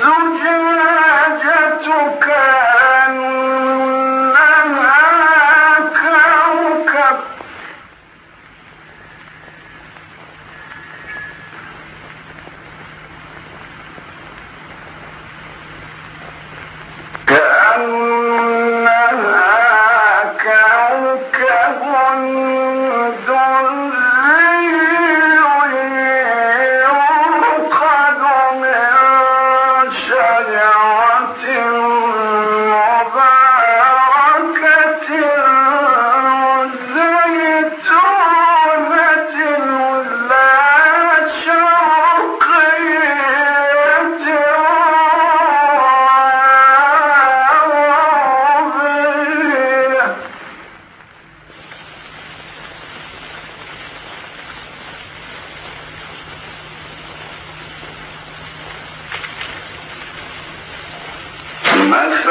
no Jew مثل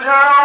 كأنها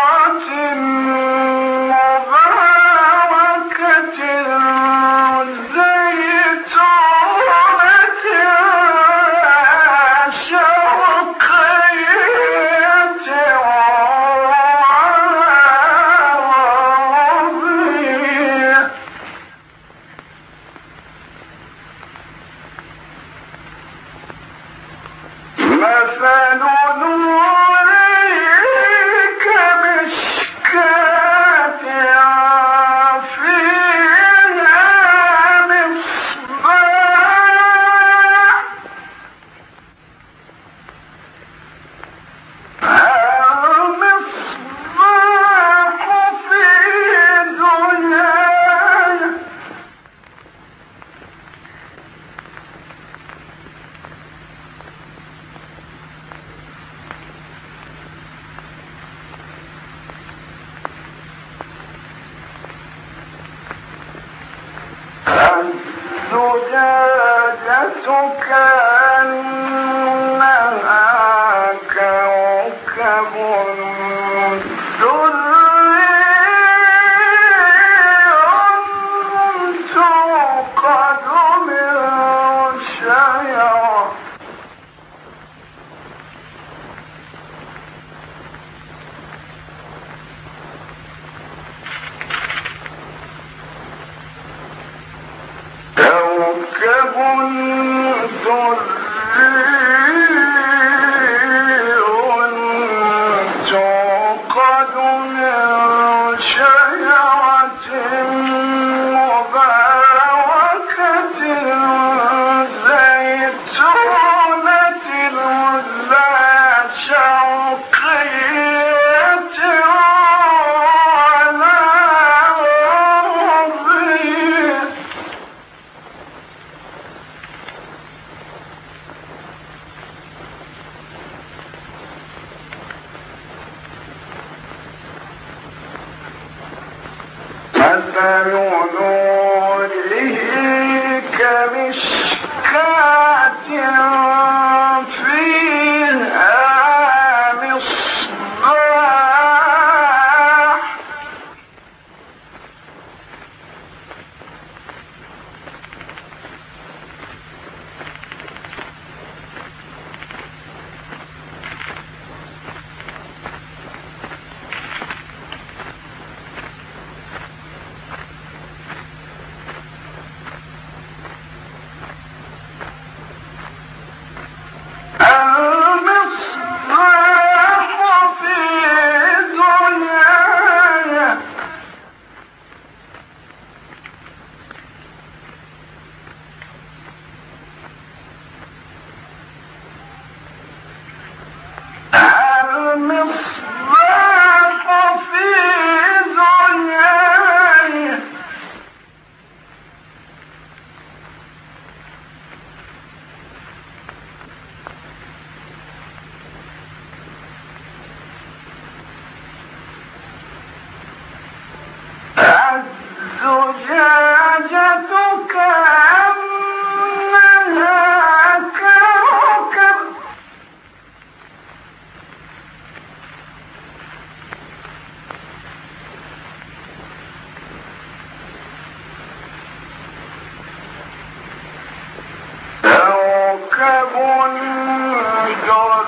Yeah, boy, you, you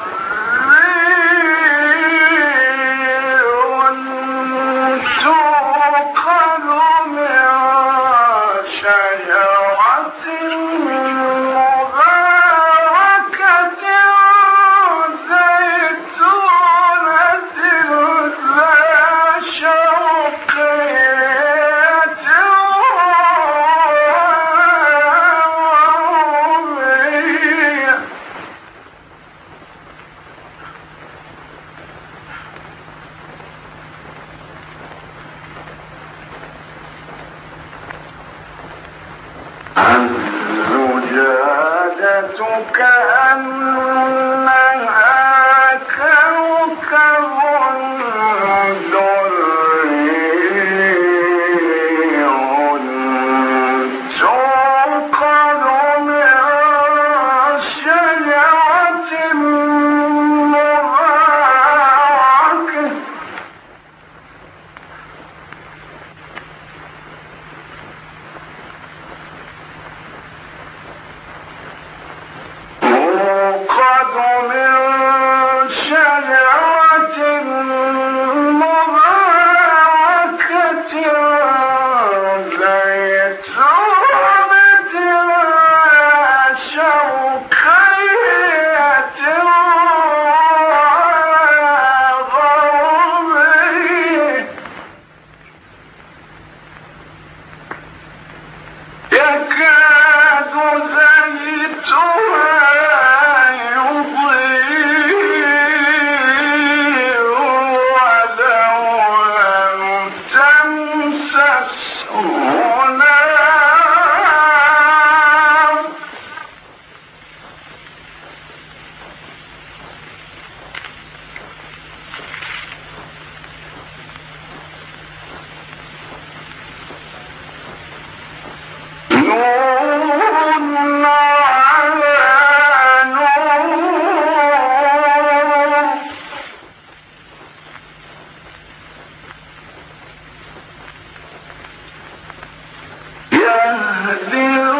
تهدي